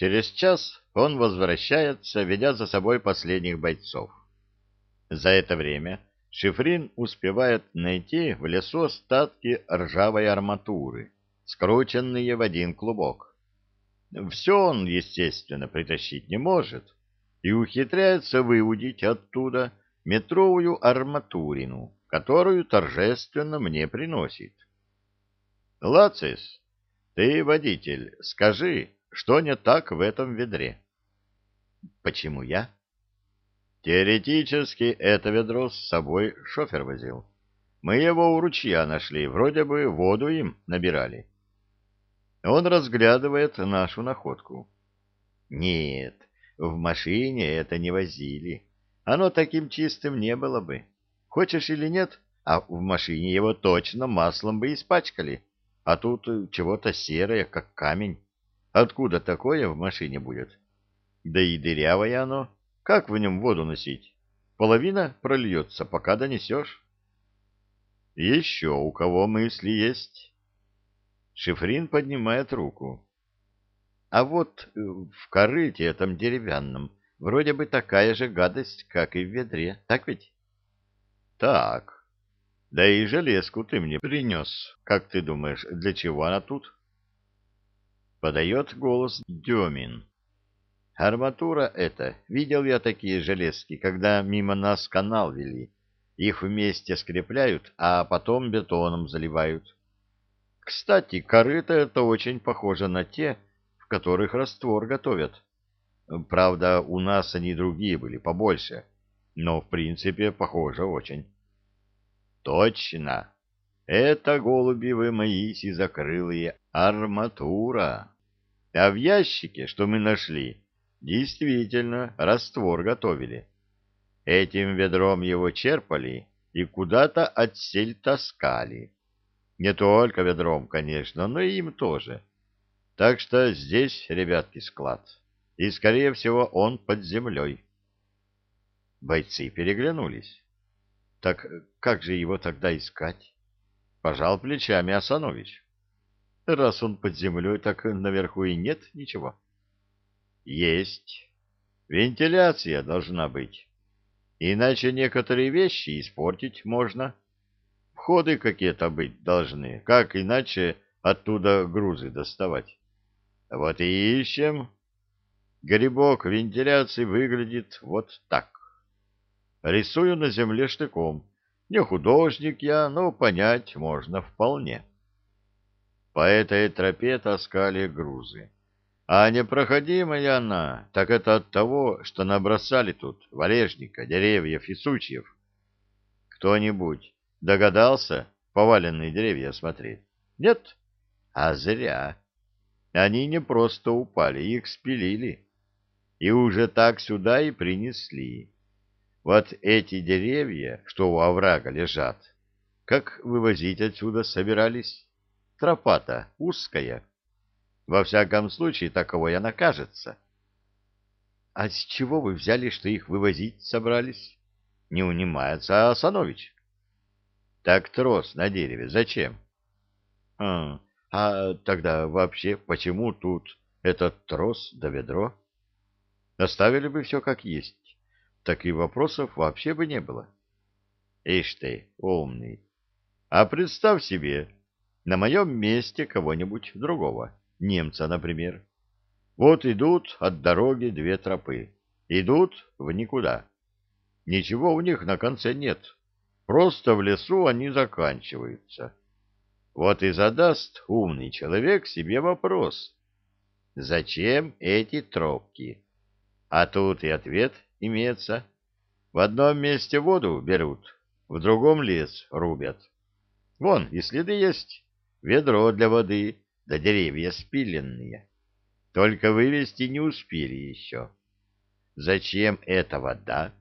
Через час он возвращается, ведя за собой последних бойцов. За это время Шифрин успевает найти в лесу остатки ржавой арматуры, скрученные в один клубок. Все он, естественно, притащить не может и ухитряется выудить оттуда метровую арматурину, которую торжественно мне приносит. Лацис, ты, водитель, скажи, что не так в этом ведре? Почему я? Теоретически это ведро с собой шофер возил. Мы его у ручья нашли, вроде бы воду им набирали. Он разглядывает нашу находку. Нет, в машине это не возили. Оно таким чистым не было бы. Хочешь или нет, а в машине его точно маслом бы испачкали. А тут чего-то серое, как камень. Откуда такое в машине будет? Да и дырявое оно. Как в нем воду носить? Половина прольется, пока донесешь. Еще у кого мысли есть? Шифрин поднимает руку. А вот э, в корыте этом деревянном вроде бы такая же гадость, как и в ведре, так ведь? Так. Да и железку ты мне принес. Как ты думаешь, для чего она тут? Подает голос Демин. Арматура эта. Видел я такие железки, когда мимо нас канал вели. Их вместе скрепляют, а потом бетоном заливают. Кстати, корыто это очень похоже на те, в которых раствор готовят. Правда, у нас они другие были, побольше. Но, в принципе, похоже очень. Точно. Это, голуби вы мои сизокрылые, арматура. А в ящике, что мы нашли, действительно раствор готовили. Этим ведром его черпали и куда-то отсель таскали. Не только ведром, конечно, но и им тоже. Так что здесь, ребятки, склад. И, скорее всего, он под землей. Бойцы переглянулись. Так как же его тогда искать? Пожал плечами Асанович. Раз он под землей, так наверху и нет ничего. Есть. Вентиляция должна быть. Иначе некоторые вещи испортить можно. Входы какие-то быть должны. Как иначе оттуда грузы доставать? Вот и ищем. Грибок вентиляции выглядит вот так. Рисую на земле штыком. Не художник я, но понять можно вполне. По этой тропе таскали грузы. А непроходимая она, так это от того, что набросали тут валежника, деревьев и сучьев. Кто-нибудь догадался поваленные деревья смотреть? Нет? А зря. Они не просто упали, их спилили. И уже так сюда и принесли. Вот эти деревья, что у оврага лежат, как вывозить отсюда собирались? Тропа-то узкая. Во всяком случае, таковой она кажется. — А с чего вы взяли, что их вывозить собрались? — не унимается Асанович. — Так трос на дереве зачем? А, — А тогда вообще почему тут этот трос да ведро? Оставили бы все как есть, так и вопросов вообще бы не было. — Ишь ты, умный. А представь себе, на моем месте кого-нибудь другого немца, например. Вот идут от дороги две тропы. Идут в никуда. Ничего у них на конце нет. Просто в лесу они заканчиваются. Вот и задаст умный человек себе вопрос. Зачем эти тропки? А тут и ответ имеется. В одном месте воду берут, в другом лес рубят. Вон и следы есть. Ведро для воды, да деревья спиленные. Только вывести не успели еще. Зачем эта вода?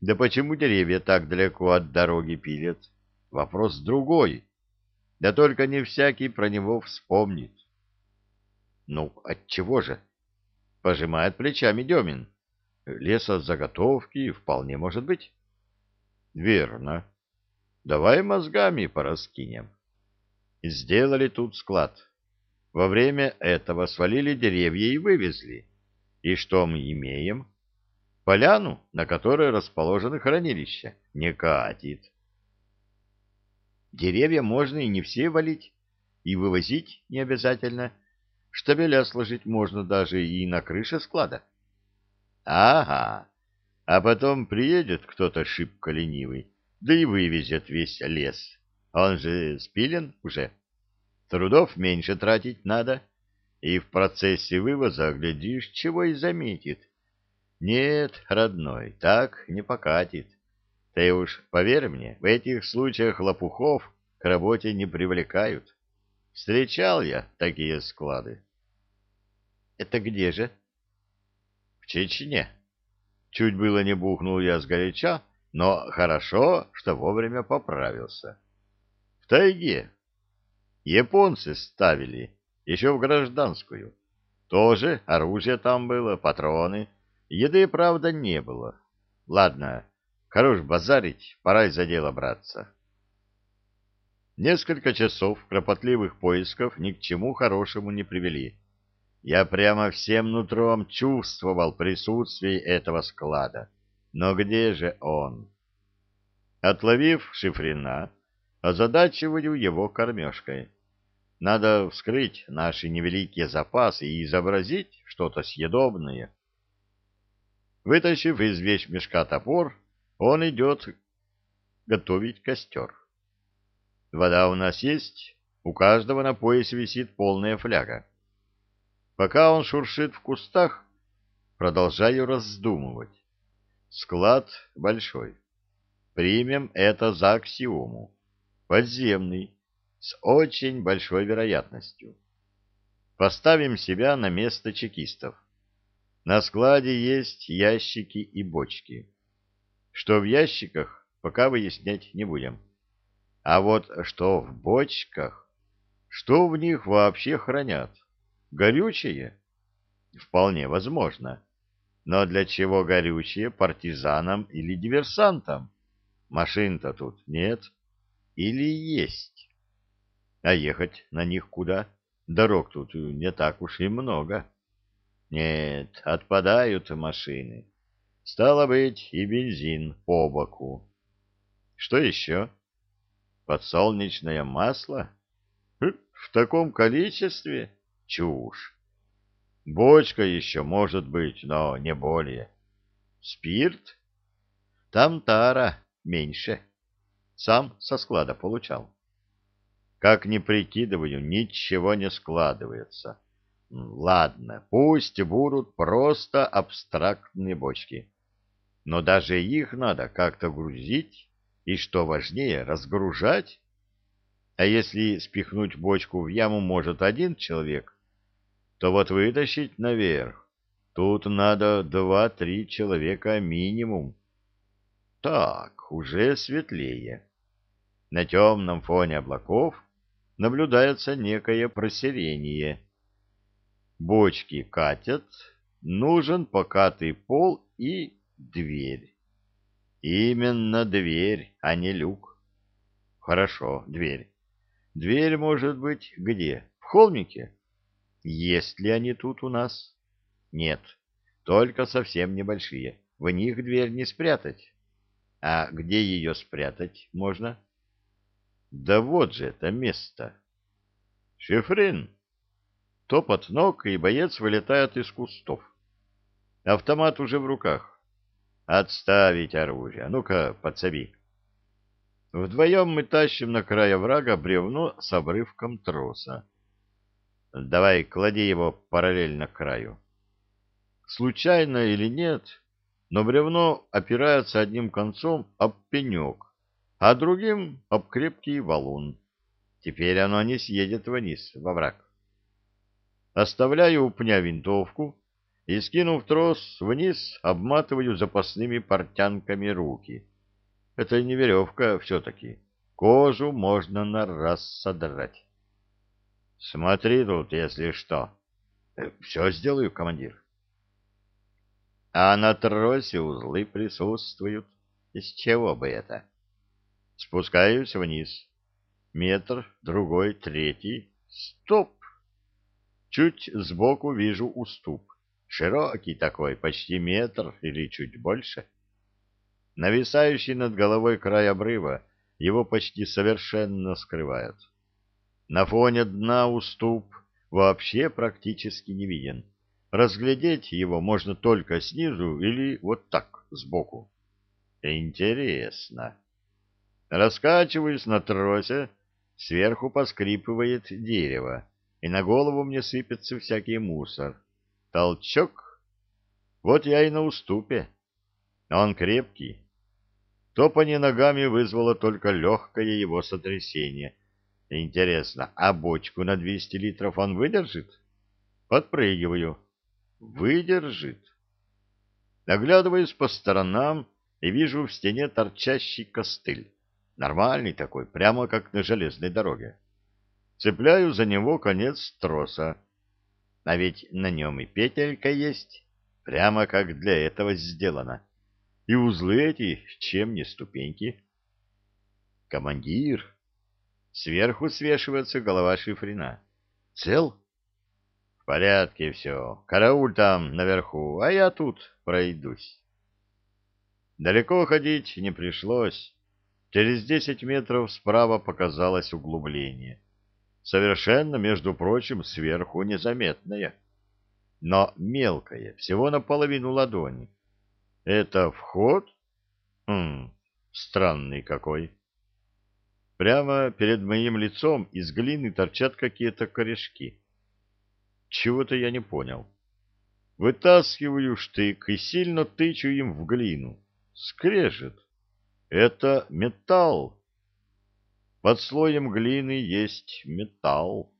Да почему деревья так далеко от дороги пилят? Вопрос другой. Да только не всякий про него вспомнит. Ну, от чего же? Пожимает плечами Демин. Лесозаготовки вполне может быть. Верно. Давай мозгами пораскинем. Сделали тут склад. Во время этого свалили деревья и вывезли. И что мы имеем? Поляну, на которой расположено хранилище. Не катит. Деревья можно и не все валить, и вывозить не обязательно. Штабеля сложить можно даже и на крыше склада. Ага, а потом приедет кто-то шибко ленивый, да и вывезет весь лес. Он же спилен уже. Трудов меньше тратить надо, и в процессе вывоза, глядишь, чего и заметит. Нет, родной, так не покатит. Ты уж поверь мне, в этих случаях лопухов к работе не привлекают. Встречал я такие склады. Это где же? В Чечне. Чуть было не бухнул я сгоряча, но хорошо, что вовремя поправился. В тайге. Японцы ставили, еще в гражданскую. Тоже оружие там было, патроны. Еды, правда, не было. Ладно, хорош базарить, пора и за дело браться. Несколько часов кропотливых поисков ни к чему хорошему не привели. Я прямо всем нутром чувствовал присутствие этого склада. Но где же он? Отловив шифрена, озадачиваю его кормежкой. Надо вскрыть наши невеликие запасы и изобразить что-то съедобное. Вытащив из вещмешка топор, он идет готовить костер. Вода у нас есть, у каждого на поясе висит полная фляга. Пока он шуршит в кустах, продолжаю раздумывать. Склад большой. Примем это за аксиому. Подземный, с очень большой вероятностью. Поставим себя на место чекистов. На складе есть ящики и бочки. Что в ящиках, пока выяснять не будем. А вот что в бочках, что в них вообще хранят? Горючее? Вполне возможно. Но для чего горючее партизанам или диверсантам? Машин-то тут нет. Или есть? А ехать на них куда? Дорог тут не так уж и много. Нет, отпадают машины. Стало быть, и бензин по боку. Что еще? Подсолнечное масло? В таком количестве? Чушь. Бочка еще может быть, но не более. Спирт? Там тара меньше. Сам со склада получал. Как ни прикидываю, ничего не складывается. Ладно, пусть будут просто абстрактные бочки. Но даже их надо как-то грузить и, что важнее, разгружать. А если спихнуть бочку в яму может один человек, то вот вытащить наверх тут надо два-три человека минимум. Так, уже светлее. На темном фоне облаков наблюдается некое просерение. Бочки катят, нужен покатый пол и дверь. Именно дверь, а не люк. Хорошо, дверь. Дверь может быть где? В холмике? Есть ли они тут у нас? Нет, только совсем небольшие. В них дверь не спрятать. А где ее спрятать можно? Да вот же это место. Шифрин. Топот ног, и боец вылетает из кустов. Автомат уже в руках. Отставить оружие. Ну-ка, подсоби. Вдвоем мы тащим на край врага бревно с обрывком троса. Давай, клади его параллельно краю. Случайно или нет, но бревно опирается одним концом об пенек, а другим — об крепкий валун. Теперь оно не съедет вниз, во враг. Оставляю у пня винтовку и, скинув трос вниз, обматываю запасными портянками руки. Это не веревка все-таки. Кожу можно на раз содрать. Смотри тут, если что. Э, Все сделаю, командир. А на тросе узлы присутствуют. Из чего бы это? Спускаюсь вниз. Метр, другой, третий. Стоп! Чуть сбоку вижу уступ. Широкий такой, почти метр или чуть больше. Нависающий над головой край обрыва его почти совершенно скрывает. На фоне дна уступ вообще практически не виден. Разглядеть его можно только снизу или вот так, сбоку. Интересно. Раскачиваюсь на тросе, сверху поскрипывает дерево, и на голову мне сыпется всякий мусор. Толчок. Вот я и на уступе. Он крепкий. Топание ногами вызвало только легкое его сотрясение. Интересно, а бочку на 200 литров он выдержит? Подпрыгиваю. Выдержит. Оглядываюсь по сторонам и вижу в стене торчащий костыль. Нормальный такой, прямо как на железной дороге. Цепляю за него конец троса. А ведь на нем и петелька есть, прямо как для этого сделано. И узлы эти, чем не ступеньки. Командир. Сверху свешивается голова шифрина. Цел? В порядке все. Карауль там наверху, а я тут пройдусь. Далеко ходить не пришлось. Через десять метров справа показалось углубление. Совершенно, между прочим, сверху незаметное. Но мелкое, всего наполовину ладони. Это вход? Хм, странный какой. Прямо перед моим лицом из глины торчат какие-то корешки. Чего-то я не понял. Вытаскиваю штык и сильно тычу им в глину. Скрежет. Это металл. Под слоем глины есть металл.